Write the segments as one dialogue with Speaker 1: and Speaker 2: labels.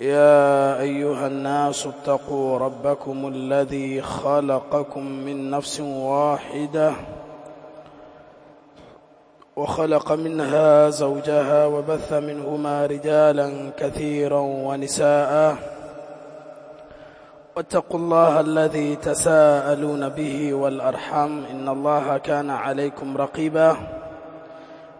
Speaker 1: يا أيها الناس اتقوا ربكم الذي خلقكم من نفس واحدة وخلق منها زوجها وبث منهما رجالا كثيرا ونساء. واتقوا الله الذي تساءلون به والأرحام إن الله كان عليكم رقيبا.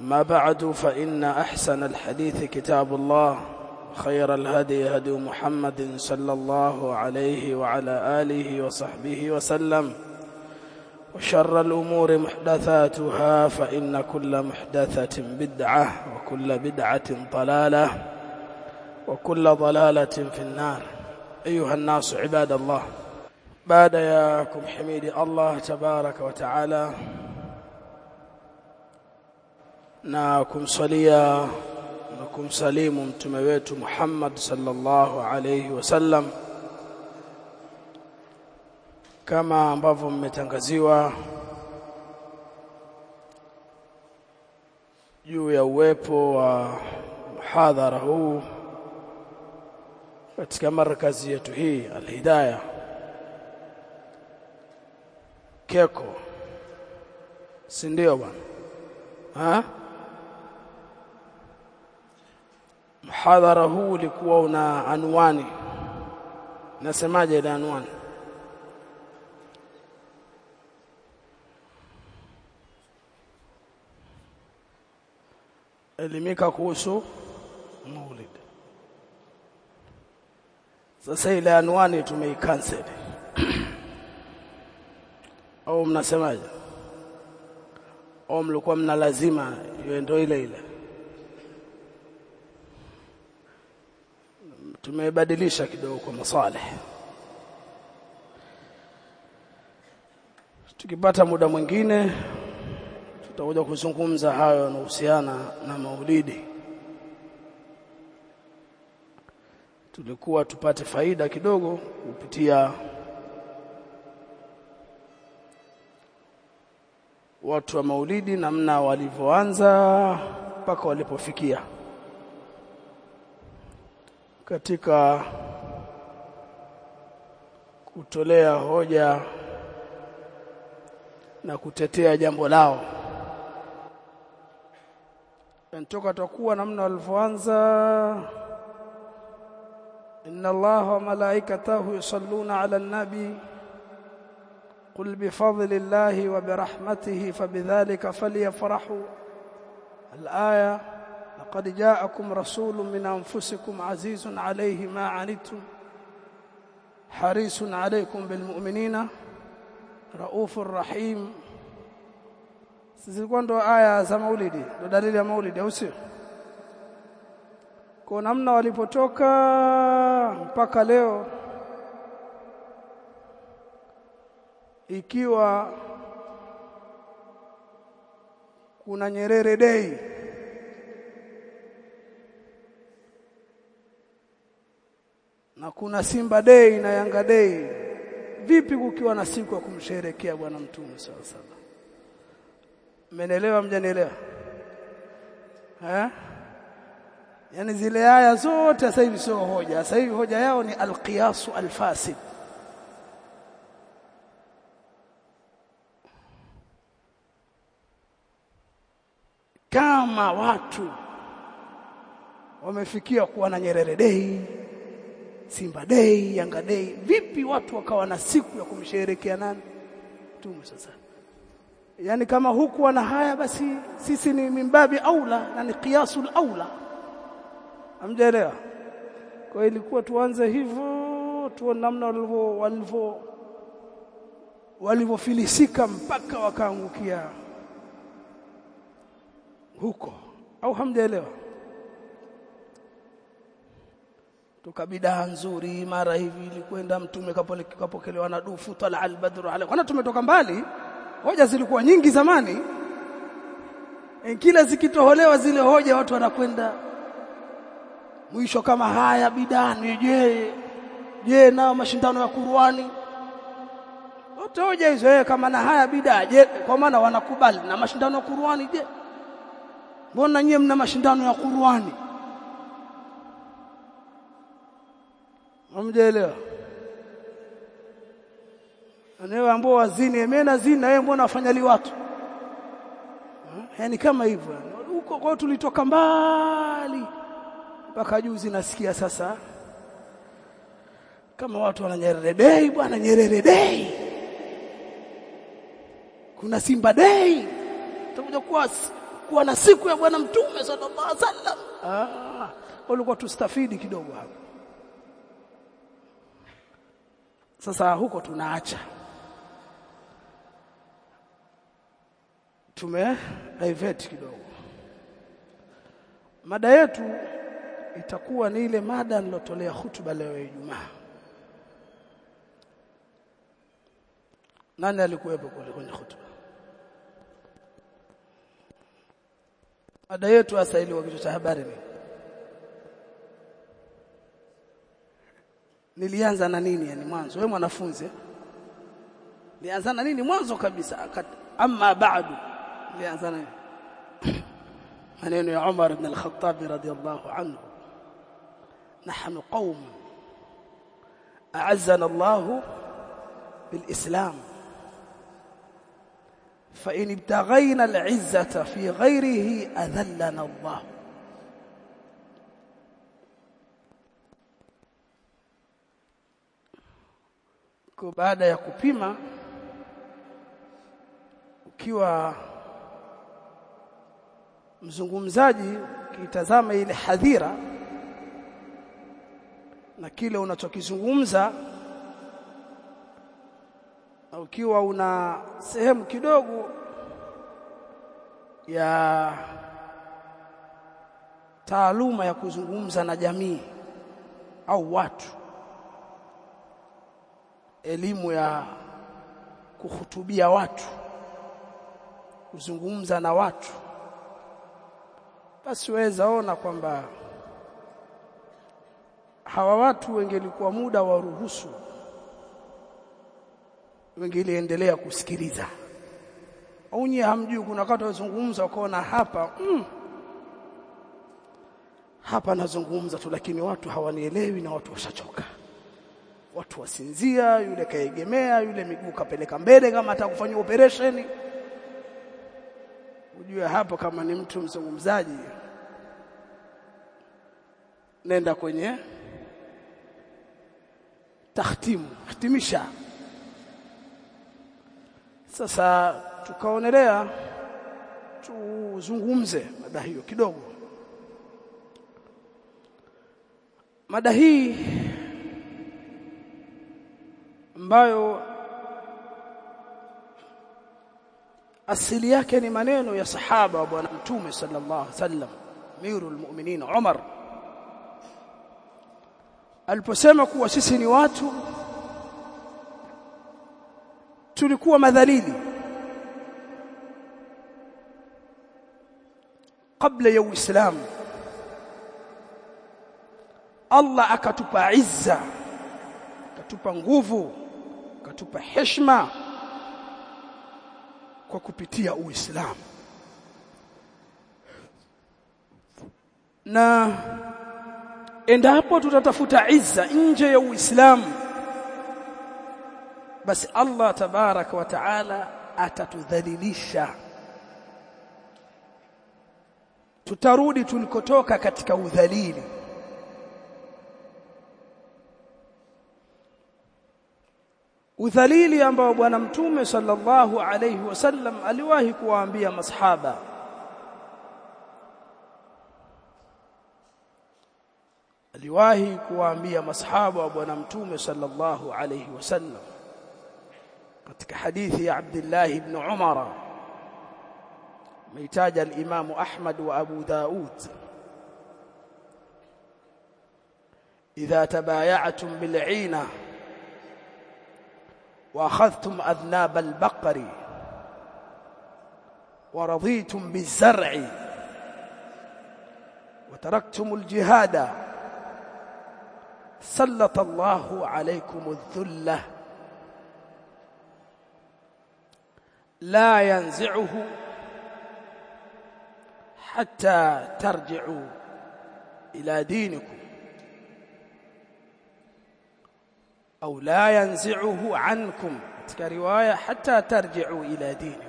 Speaker 1: ما بعد فإن أحسن الحديث كتاب الله خير الهدي هدي محمد صلى الله عليه وعلى آله وصحبه وسلم وشر الأمور محدثاتها فإن كل محدثة بدعة وكل بدعة ضلالة وكل ضلالة في النار. أيها الناس عباد الله بعد ياكم حميد الله تبارك وتعالى na kumsalia na kumsalimu mtume wetu Muhammad sallallahu alayhi wasallam kama ambavyo mmetangaziwa juu ya uwepo wa muhadhara huu katika markazi yetu hii Al-Hidayah Keko si ndio bwana ha Mhadhara huu ulikuwa una anwani. Nasemaje ile anwani? Elimika kuhusu Maulid. Sasa ile anwani tumeikansel. Au mnasemaje? Au mlikuwa mna lazima ndio ile ile? Tumebadilisha kidogo kwa masalih tukipata muda mwingine tutakuja kuzungumza hayo yanahusiana na maulidi. Tulikuwa tupate faida kidogo kupitia watu wa maulidi namna walivyoanza mpaka walipofikia katika kutolea hoja na kutetea jambo lao ntoka takuwa namna walivyoanza inna allaha wa malaikatahu yusalluna ala nabi قل بفضل الله وبرحمته فبذلك فليفرحوا الايه لقد جاءكم رسول من انفسكم عزيز عليه ما عنتم حريص عليكم بالمؤمنين رؤوف رحيم zilikuwa ndo aya za maulidi ndo dalili ya maulidi au sio kwa namna walipotoka mpaka leo ikiwa kuna Nyerere Day na kuna Simba Day na Yanga Day. Vipi kukiwa na siku ya kumsherekea bwana mtume sallallahu alaihi wasallam? Mmenielewa mjanielewa? Eh yani zile aya zote sasa hivi sio hoja. Sasa hivi hoja yao ni alqiyasu alfasid. Kama watu wamefikia kuwa na Nyerere Day Simba Day, Yanga Day. Vipi watu wakawa na siku ya kumsherehekea nani? Mtume sasa. Yaani kama huku wana haya basi sisi ni mimbabi aula na ni qiyasul aula. Hamjaelewa? Kwa ilikuwa tuanze hivyo tuone namna walivyo walivyo walivyofilisika mpaka wakaangukia huko au hamjaelewa tukabidaa nzuri mara hivi ilikwenda mtume kapokelewa na dufu tala albadru ala kwana tumetoka mbali hoja zilikuwa nyingi zamani. E, kila zikitoholewa zile hoja watu wanakwenda. Mwisho kama haya bidani je je nao mashindano ya Qur'ani? Wote hoja hizo eh kama na haya bidaa je kwa maana wanakubali na mashindano ya Qur'ani je? Mbona nyie mna mashindano ya Qur'ani Hamjaelewa? Anaye ambao wazini mimi na zini na yeye mbona wafanya li watu Yaani kama hivyo huko kwa tulitoka mbali. Mpaka juzi nasikia sasa kama watu wana Nyerere bwana Nyerere Day. Kuna Simba Day. Tutakuja kuwa kuwa na siku ya bwana mtume sallallahu alaihi wasallam. Ah walikuwa tustafidi kidogo hapo sasa huko tunaacha. Tume divert kidogo. Mada yetu itakuwa ni ile mada nilotolea hutuba leo Ijumaa. Nani alikuwepo kule kwenye hutuba? Mada yetu hasa ile wa kichwa cha habari ni nilianza na nini yani mwanzo wewe mwanafunzi nilianza na nini mwanzo kabisa amma ba'du nilianza na maneno ya Umar ibn al-Khattab radiyallahu anhu نحن قوم أعزنا الله بالإسلام فإن ابتغينا العزة في غيره أذلنا الله kwa baada ya kupima ukiwa mzungumzaji ukitazama ile hadhira na kile unachokizungumza ukiwa una sehemu kidogo ya taaluma ya kuzungumza na jamii au watu elimu ya kuhutubia watu kuzungumza na watu basi waweza ona kwamba hawa watu wengelikuwa muda wa ruhusu wengeliendelea kusikiliza. Au nyie hamjui kuna wakati wazungumza wakaona hapa mm, hapa nazungumza tu lakini watu hawanielewi na watu washachoka watu wasinzia yule kaegemea yule miguu kapeleka mbele kama atakufanyia operation. Ujue hapo kama ni mtu mzungumzaji nenda kwenye tahtimu hitimisha sasa tukaonelea tuzungumze mada hiyo kidogo. Mada hii ambayo asili yake ni maneno ya sahaba wa bwana mtume sallallahu alaihi wasallam mirul mu'minin Umar. Aliposema kuwa sisi ni watu tulikuwa madhalili. Kabla ya uislamu Allah akatupa izza akatupa nguvu akatupa heshima kwa kupitia uislamu. Na endapo tutatafuta izza nje ya uislamu basi Allah tabaraka wa taala atatudhalilisha. Tutarudi tulikotoka katika udhalili udhalili ambao bwana mtume sallallahu alayhi wasallam aliwahi kuwaambia masahaba aliwahi kuwaambia masahaba wa bwana mtume sallallahu alayhi wasallam katika hadithi ya Abdullah ibn Umar meitaja al-Imam Ahmad wa Abu Daud idha tabaya'tum bil'ina وأخذتم أذناب البقر ورضيتم بالزرع وتركتم الجهاد. سلط الله عليكم الذلة. لا ينزعه حتى ترجعوا إلى دينكم. au la yanzi'uhu ankum katika riwaya hata tarji'u ila dini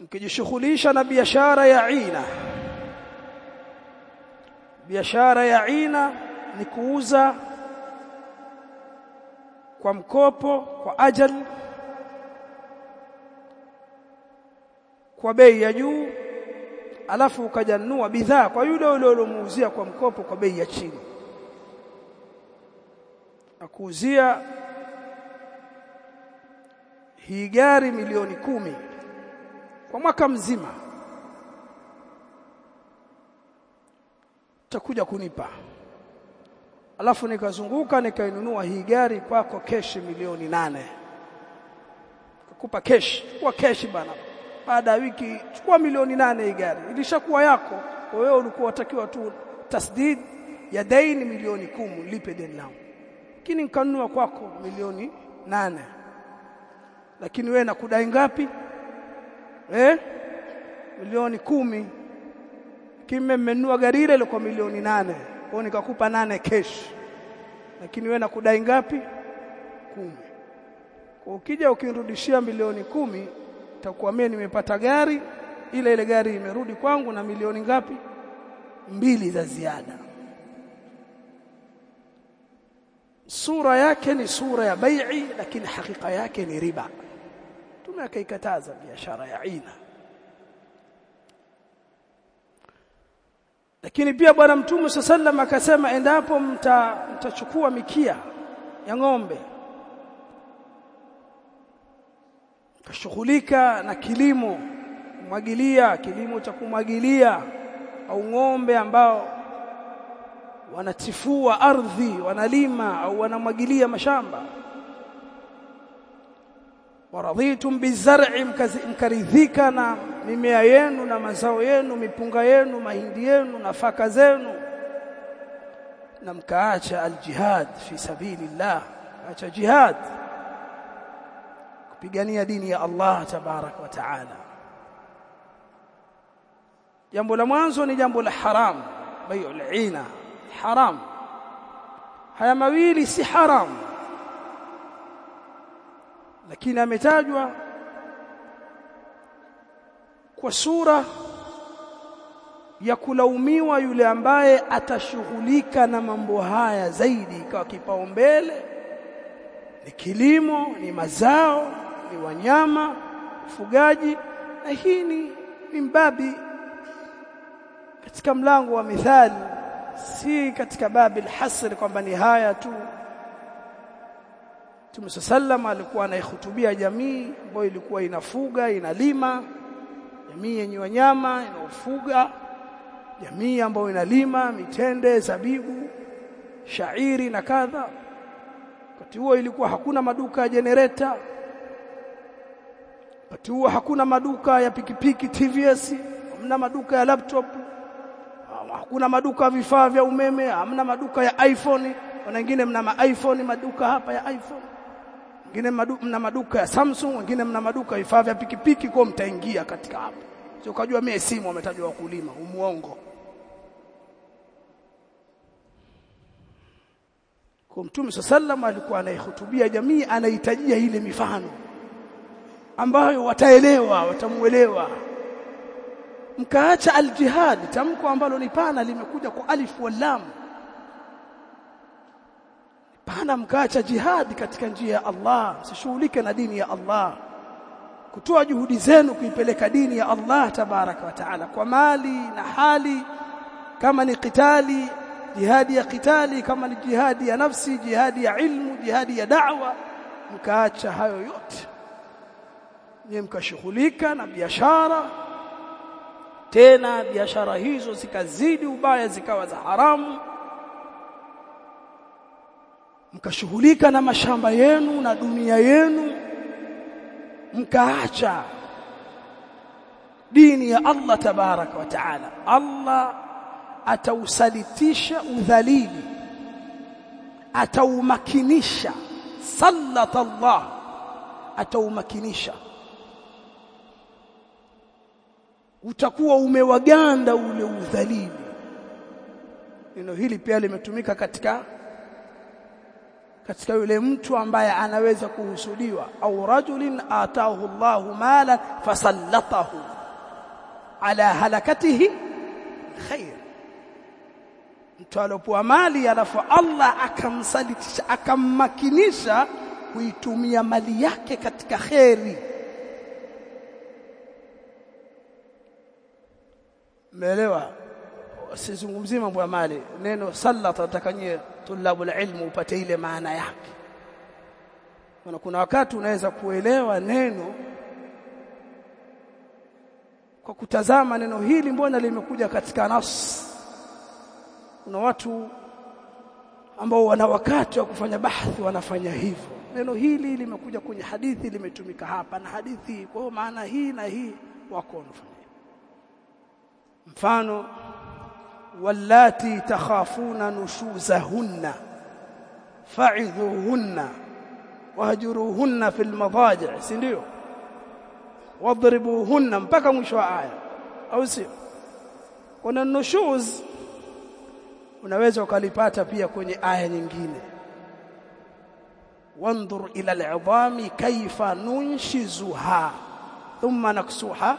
Speaker 1: mkijishughulisha na biashara ya ina biashara ya ina ni kuuza kwa mkopo kwa ajal kwa bei ya juu alafu ukajanua bidhaa kwa yule ule ulomuuzia kwa mkopo kwa bei ya chini akuuzia hii gari milioni kumi kwa mwaka mzima utakuja kunipa. Alafu nikazunguka nikainunua hii gari kwako keshi milioni nane. Kukupa keshi kwa keshi bana. Baada ya wiki chukua milioni nane hii gari. Ilishakuwa yako. Wewe ulikuwa unatakiwa tu tasdid ya daini milioni kumi lipe deni langu lakini nikanunua kwako milioni nane. Lakini wewe nakudai ngapi? Eh? Milioni kumi. Kime mmenua gari ile kwa milioni nane. Kwa nikakupa nane cash. Lakini wewe nakudai ngapi? Kumi. Kwa ukija ukinirudishia milioni kumi takuambia nimepata gari. Ile ile gari imerudi kwangu na milioni ngapi? Mbili za ziada sura yake ni sura ya bai'i lakini hakika yake ni riba. Tumekaikataza biashara ya aina lakini pia bwana mtume sallam akasema endapo mtachukua mta, mikia ya ng'ombe kashughulika na kilimo mwagilia kilimo cha kumwagilia au ng'ombe ambao wanatifua ardhi wanalima au wanamwagilia mashamba waradhitum bizar'i mkaridhika na mimea yenu na mazao yenu mipunga yenu mahindi yenu nafaka zenu na mkaacha aljihad fi sabilillah acha jihad kupigania dini ya Allah tabarak wa taala jambo la mwanzo ni jambo la haram bai'ul ina haram. Haya mawili si haramu lakini ametajwa kwa sura ya kulaumiwa yule ambaye atashughulika na mambo haya zaidi. Ikawa kipaumbele ni kilimo ni mazao ni wanyama ufugaji na hii ni mbabi. Katika mlango wa mithali si katika babi alhasr kwamba ni haya tu. Mtume sallam alikuwa anaihutubia jamii ambayo ilikuwa inafuga, inalima, jamii yenye wanyama inaofuga, jamii ambayo inalima mitende, zabibu, shairi na kadha. Wakati huo ilikuwa hakuna maduka ya jenereta Wakati huo hakuna maduka ya pikipiki TVS, hamna maduka ya laptop, hakuna maduka ya vifaa vya umeme, hamna maduka ya iPhone. Wana wengine mna ma iPhone, maduka hapa ya iPhone wengine mna maduka ya Samsung, wengine mna maduka vifaa vya pikipiki, kwa mtaingia katika hapo. Sio kujua mimi simu umetajwa wakulima, umuongo. Kwa Mtume sallam alikuwa anaihutubia jamii, anahitajia ile mifano ambayo wataelewa, watamuelewa. Mkaacha aljihad, tamko ambalo ni pana limekuja kwa alif wal lam. maana mkaacha jihadi katika njia ya Allah msishughulike na dini ya Allah kutoa juhudi zenu kuipeleka dini ya Allah tabaraka wa taala kwa mali na hali kama ni kitali jihadi ya kitali kama ni jihadi ya nafsi jihadi ya ilmu jihadi ya da'wa mkaacha hayo yote nyie mkashughulika na biashara tena biashara hizo zikazidi ubaya zikawa za haramu. Mkashughulika na mashamba yenu na dunia yenu mkaacha dini ya Allah tabaraka wa taala. Allah atausalitisha udhalili ataumakinisha. Sallata Allah ataumakinisha utakuwa umewaganda ule udhalili. Neno hili pia limetumika katika katika yule mtu ambaye anaweza kuhusudiwa. Au rajulin atahu Allahu mala fasallatahu ala halakatihi khair. Mtu alopoa mali alafu Allah akamsalitisha akammakinisha kuitumia mali yake katika kheri Umeelewa? Sizungumzie mambo ya mali. Neno sallata tatakanyie tulabul ilmu upate ile maana yake. Kuna kuna wakati unaweza kuelewa neno kwa kutazama neno hili mbona limekuja katika nafsi Kuna watu ambao wana wakati wa kufanya bahthi wanafanya hivyo. Neno hili limekuja kwenye hadithi limetumika hapa na hadithi kwa maana hii na hii wako wanafanya mfano wallati takhafuna nushuzahunna fa'idhuhunna wahjuruhunna fil madaji' si ndio wadribuhunna mpaka mwisho wa aya au sio kuna nushuz unaweza ukalipata pia kwenye aya nyingine wanzur ila al'idhami kayfa nunshizuha thumma naksuha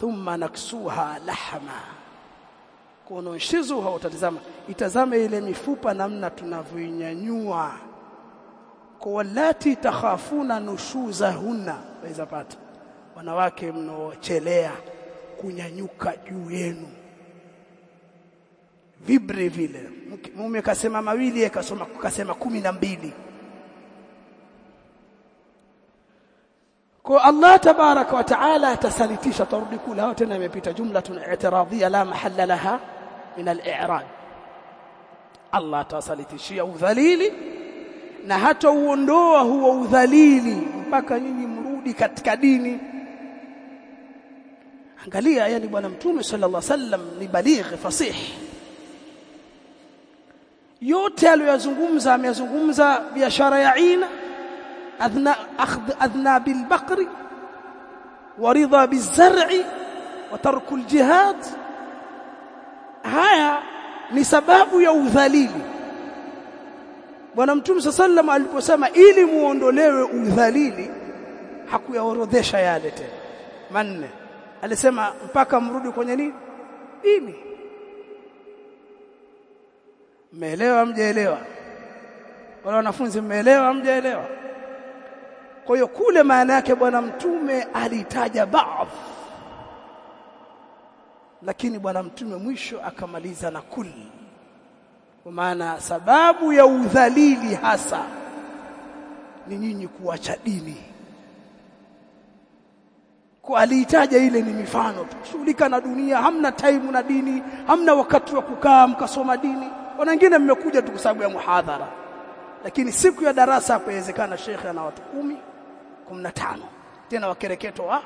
Speaker 1: thumma naksuha lahma. Kuonoshizuha utatazama itazame ile mifupa namna tunavyoinyanyua kwa walati takhafuna nushuzahunna. Waweza pata. Wanawake mnaochelea kunyanyuka juu yenu. Vibri vile. Mume kasema mawili akasoma kasema kumi na mbili kwa Allah tabaraka wa taala atasalitisha tarudi kula hao tena imepita jumlatun i'tiradhia la mahalla laha min al-i'rad Allah atasalitishia udhalili na hata uondoa huo udhalili mpaka nyinyi mrudi katika dini. Angalia yani bwana mtume sallallahu alaihi wasallam ni baligh fasih yote aliyozungumza ameyazungumza biashara ya adhna akhdh adhna bil baqri waridha bizar'i wa tarku aljihad haya ni sababu ya udhalili. Bwana mtume sallam aliposema ili muondolewe udhalili hakuyaorodhesha yale tena. Manne. Alisema mpaka mrudi kwenye nini? Dini mmeelewa mjaelewa wala wanafunzi mmeelewa mjaelewa kwa hiyo kule maana yake bwana mtume alitaja baadhi lakini bwana mtume mwisho akamaliza na kuli kwa maana sababu ya udhalili hasa ni nyinyi kuacha dini. Kwa aliitaja ile ni mifano tu. Shughulika na dunia hamna time na dini hamna wakati wa kukaa mkasoma dini. Wengine mmekuja tu kwa sababu ya muhadhara. Lakini siku ya darasa hapo inawezekana shekhe ana watu kumi 15 tena wakereketo wa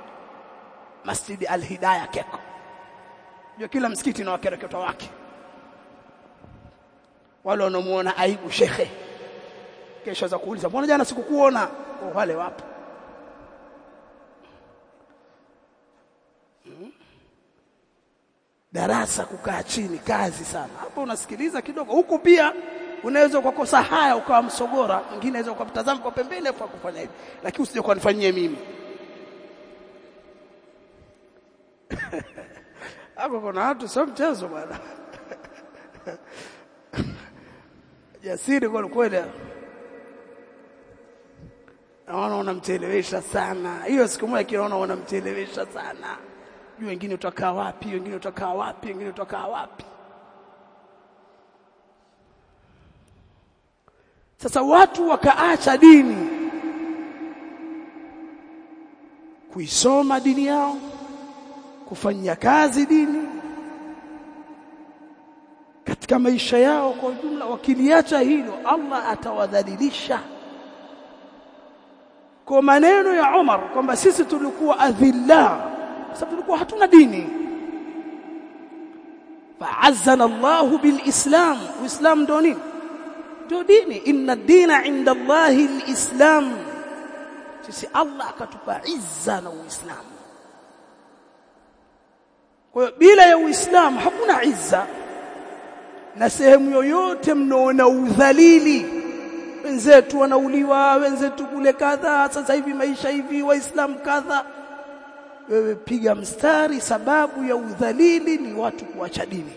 Speaker 1: Masjid Al-Hidayah Keko ndio kila msikiti na wakereketo wake. Wale wanaomuona aibu shekhe. Kesho za kuuliza mbona jana sikukuona? Wale wapo. Hmm? darasa kukaa chini kazi sana. Hapo unasikiliza kidogo. Huku pia unaweza ukakosa haya ukawa msogora mwingine anaweza ukamtazama kwa pembeni afu akufanya hivi. Lakini usije kunifanyia mimi. Hapo kuna watu sio mchezo bwana. Jasiri kwa kweli. Naona unamchelewesha sana. Hiyo siku moja kinaona unamchelewesha sana. Juu wengine utakaa wapi wengine utakaa wapi wengine utakaa wapi sasa watu wakaacha dini. Kuisoma dini yao kufanya kazi dini. Katika maisha yao kwa ujumla wakiliacha hilo Allah atawadhalilisha. Kwa maneno ya Umar kwamba sisi tulikuwa adhilla sababu tulikuwa hatuna dini. Fa'azzana Allah bilislam. Uislamu ndio nini ndio dini. Inna ad-dina 'inda Allah al-islam sisi Allah akatupa izza na uislamu. Kwa hiyo bila ya uislamu hakuna izza. Na sehemu yoyote mnaona udhalili. Wenzetu wanauliwa wenzetu kule kadha sasa hivi maisha hivi waislamu kadha. Wewe piga mstari sababu ya udhalili ni watu kuacha dini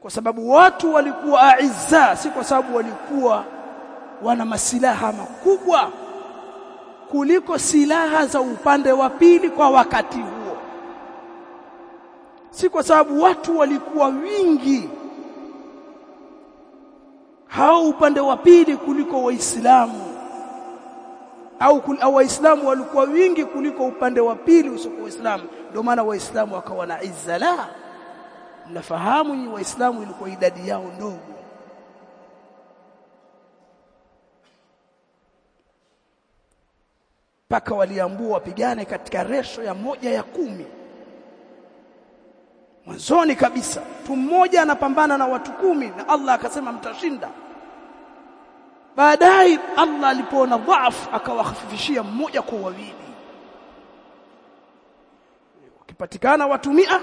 Speaker 1: kwa sababu watu walikuwa aiza si kwa sababu walikuwa wana masilaha makubwa kuliko silaha za upande wa pili kwa wakati huo. Si kwa sababu watu walikuwa wingi hao upande wa pili kuliko waislamu au, waislamu walikuwa wingi kuliko upande wa pili usio waislamu ndio maana waislamu wakawa na izza la mnafahamu ni waislamu ilikuwa idadi yao ndogo. Paka waliambua wapigane katika resho ya moja ya kumi. Mwanzoni kabisa mtu mmoja anapambana na watu kumi na Allah akasema mtashinda. Baadaye Allah alipoona dhaifu akawahafifishia mmoja kwa wawili. Wakipatikana watu mia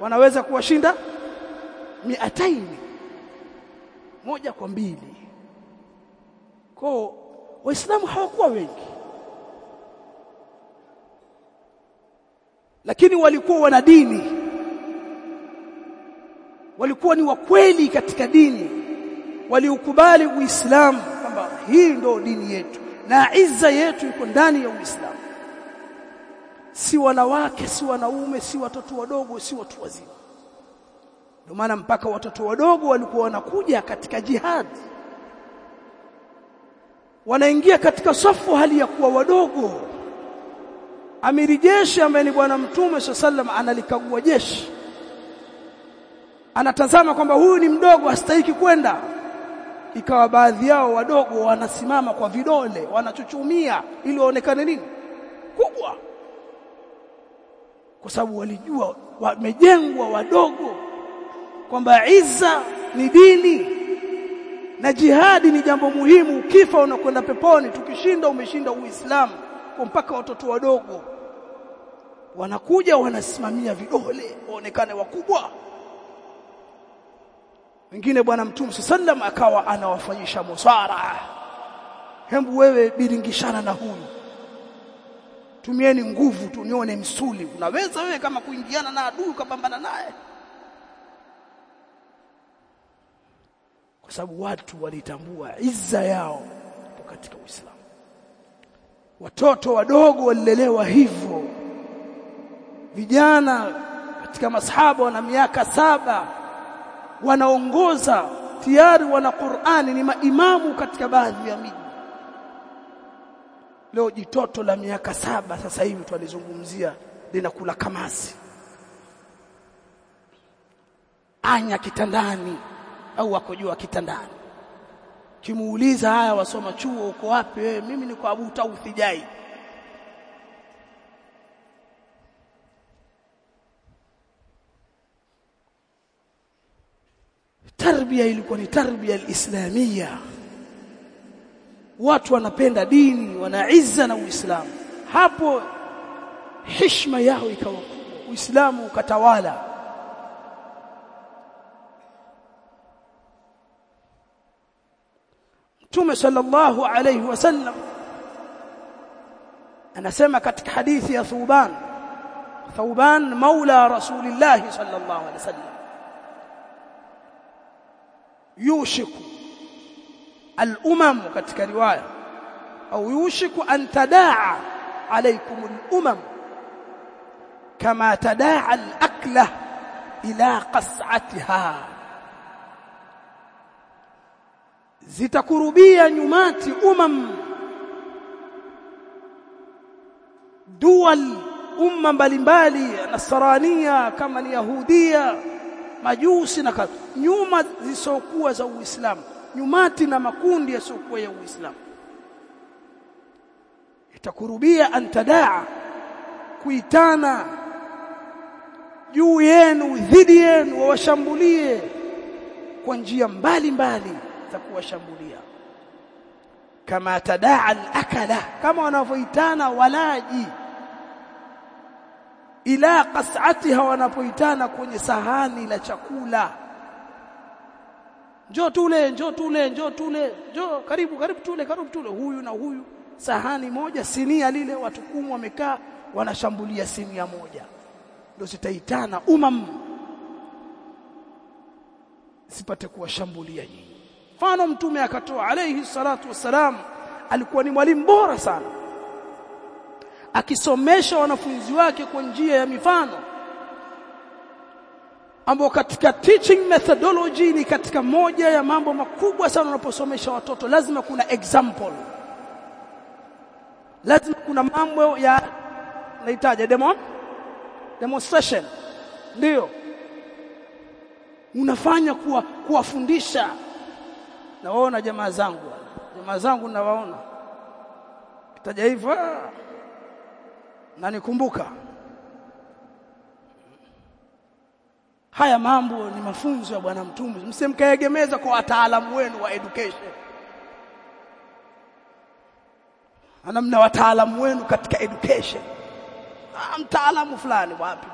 Speaker 1: wanaweza kuwashinda miataini. Moja kwa mbili. Kwa waislamu hawakuwa wengi. Lakini walikuwa wana dini. Walikuwa ni wakweli katika dini. Waliukubali uislamu kwamba hii ndio dini yetu na izza yetu iko ndani ya uislamu si wanawake si wanaume si watoto wadogo si watu wazima. Ndio maana mpaka watoto wadogo walikuwa wanakuja katika jihad. Wanaingia katika safu hali ya kuwa wadogo. Amiri jeshi ambaye ni bwana mtume sallam analikagua jeshi. Anatazama kwamba huyu ni mdogo hastahiki kwenda. Ikawa baadhi yao wadogo wanasimama kwa vidole wanachuchumia ili waonekane nini? Kubwa kwa sababu walijua wamejengwa wadogo kwamba iza ni dini na jihadi ni jambo muhimu. Ukifa unakwenda peponi tukishinda umeshinda uislamu kwa mpaka watoto wadogo wanakuja wanasimamia vidole waonekane wakubwa. Wengine bwana mtume sallam akawa anawafanyisha musara hembu wewe bilingishana na huyu tumieni nguvu tu nione msuli unaweza wewe kama kuingiana na adui ukapambana naye? Kwa sababu watu walitambua iza yao katika Uislamu. Watoto wadogo walilelewa hivyo. Vijana katika masahaba wana miaka saba wanaongoza tayari wana Qur'ani ni maimamu katika baadhi ya miji leo jitoto la miaka saba sasa hivi twalizungumzia linakula kamasi. Anya kitandani au wako juu kitandani. Kimuuliza haya wasoma chuo uko wapi wewe? Mimi niko Abu Tauthijai tarbia ilikuwa ni tarbia alislamia watu wanapenda dini wana izza na uislamu hapo heshima yao ikawa uislamu ukatawala Mtume sallallahu alayhi wasallam anasema katika hadithi ya Thuban Thuban maula Rasulillah sallallahu alayhi wasallam yushiku الأمم كاتيكا رواية. أو يوشك أن تداعى عليكم الأمم كما تداعى الأكلة إلى قصعتها. زتكربيا نمات أمم. دول أمم بالمبالي نصرانية كما اليهودية. majusi na kadhalika nyuma zisokuwa za uislamu nyumati na makundi yasiokuwa ya uislamu. Itakurubia antadaa kuitana juu yenu dhidi yenu wawashambulie kwa njia mbalimbali za kuwashambulia. Kama tadaa alakala kama wanavyoitana walaji. Ila qas'atiha wanapoitana kwenye sahani la chakula njoo tule njoo tule njoo tule. Njoo karibu karibu tule karibu tule. Huyu na huyu. Sahani moja sinia lile watu kumi wamekaa wanashambulia sinia moja. Ndio zitaitana umam. Sipate kuwashambulia nyinyi mfano mtume akatoa alayhi salatu wassalam alikuwa ni mwalimu bora sana. Akisomesha wanafunzi wake kwa njia ya mifano ambao katika teaching methodology ni katika moja ya mambo makubwa sana unaposomesha watoto. Lazima kuna example. Lazima kuna mambo ya nahitaji demo? Demonstration. Ndio. Unafanya kuwa kuwafundisha. Nawaona jamaa zangu. Jamaa zangu nawaona. Kitaja hivyo na nikumbuka haya mambo ni mafunzo ya bwana mtume. Msimkaegemeza kwa wataalamu wenu wa education. Ana mna wataalamu wenu katika education. Ah mtaalamu fulani wapi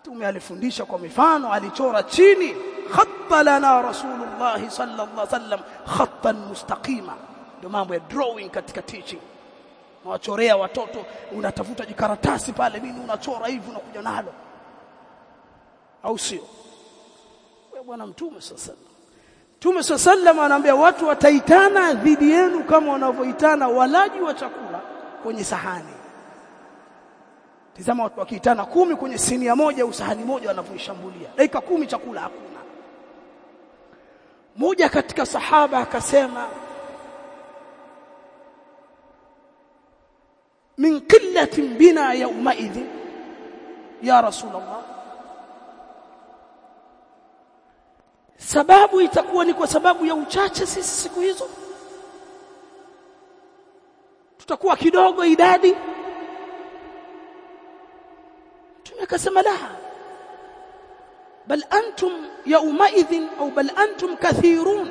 Speaker 1: mtume alifundisha kwa mifano alichora chini khatta lana rasulullah sallallahu alaihi wasallam khattan mustaqima. Ndio mambo ya drawing katika teaching. Unawachorea watoto unatafuta jikaratasi pale nini unachora hivi unakuja nalo au sio bwana mtume sasa Mtume sallam anaambia watu wataitana dhidi yenu kama wanavyoitana walaji wa chakula kwenye sahani Tazama watu wakiitana kumi kwenye sinia moja au sahani moja wanavyoishambulia. Dakika kumi chakula hakuna. Mmoja katika sahaba akasema min qillatin bina yawma idhin ya rasulullah sababu itakuwa ni kwa sababu ya uchache sisi siku hizo. Tutakuwa kidogo idadi. Akasema la. Bal antum yaumaidhin au bal antum kathirun.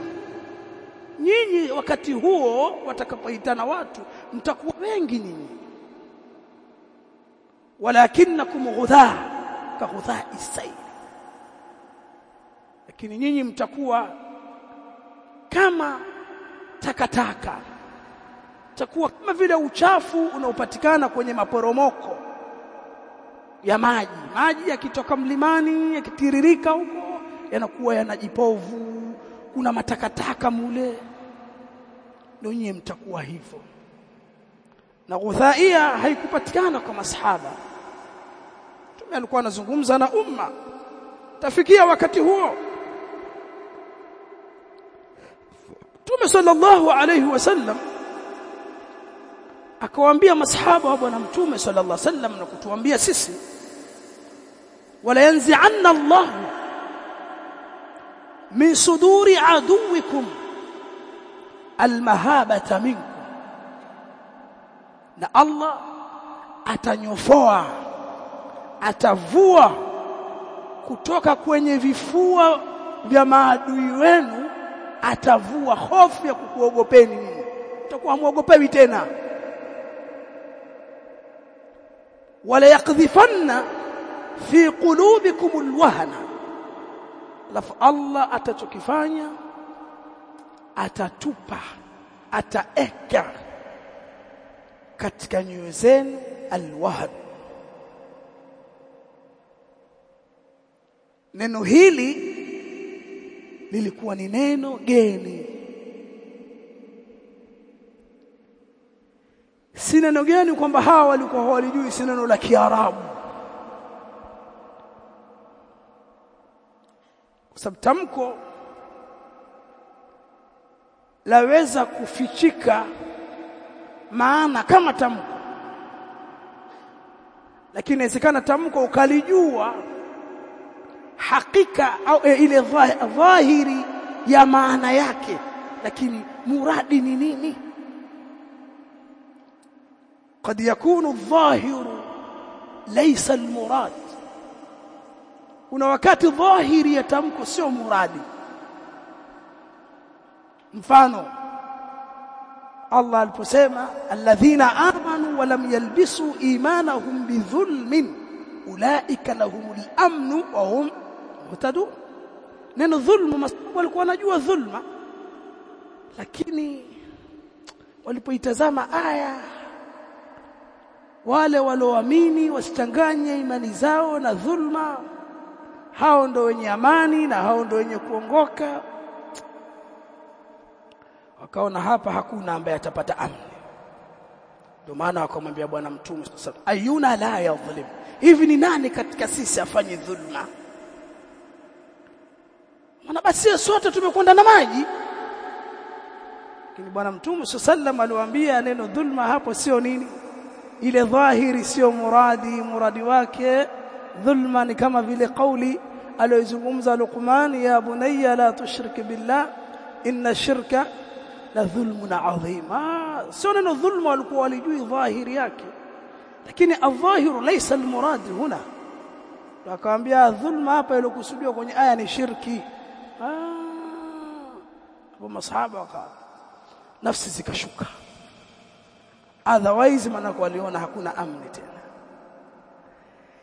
Speaker 1: Nyinyi wakati huo watakapoitana watu mtakuwa wengi nyinyi. Walakinakum ghudha ka ghudha isayl lakini nyinyi mtakuwa kama takataka. Takuwa kama vile uchafu unaopatikana kwenye maporomoko ya maji. Maji yakitoka mlimani yakitiririka huko yanakuwa yanajipovu. Kuna matakataka mule. Ndio nyinyi mtakuwa hivyo. Na ghudhaia haikupatikana kwa masahaba. Mtume alikuwa anazungumza na umma. Tafikia wakati huo Mtume sallallahu alayhi wasallam akawaambia masahaba wa bwana mtume sallallahu alayhi wasallam na kutuambia sisi wala yanzi'anna Allah min suduri aduwikum almahabata minkum na Allah atanyofoa atavua kutoka kwenye vifua vya maadui wenu atavua hofu ya kukuogopeni nini utakuwa muogopewi tena. Wala yakdhifanna fi qulubikum alwahna. Alafu Allah atachokifanya atatupa ataeka katika nyoyo zenu alwahn. Neno hili lilikuwa ni neno geni. Si neno geni kwamba hawa walikuwa hawalijui si neno la Kiarabu. Kwa sababu tamko laweza kufichika maana kama tamko. Lakini inawezekana tamko ukalijua hakika au e, ile dhahiri ya maana yake lakini muradi ni nini قد يكون الظاهر ليس المراد kuna wakati dhahiri ya tamko sio muradi mfano Allah aliposema alladhina amanu wa lam yalbisu imanahum bidhulmin ulaika lahumul amnu wa hum muhtadun neno dhulmu masabu walikuwa wanajua dhulma. Lakini walipoitazama aya wale walioamini wasichanganye imani zao na dhulma. Hao ndo wenye amani na hao ndo wenye kuongoka. Wakaona hapa hakuna ambaye atapata amani ndio maana wakamwambia bwana mtume ayuna la yadhlim? Hivi ni nani katika sisi afanye dhulma maana basi sote tumekwenda na maji. Lakini bwana mtume sallallahu aliwaambia neno dhulma hapo sio nini? Ile dhahiri sio muradi muradi wake. Dhulma ni kama vile kauli aliyozungumza Luqman ya bunayya la tushrik billah inna shirka la dhulmun adhima sio neno dhulma walikuwa walijui dhahiri yake. Lakini adhahiru laysa almurad huna. Akamwambia dhulma hapa iliyokusudiwa kwenye aya ni shirki hapo masahaba waka nafsi zikashuka. Otherwise maana waliona hakuna amni tena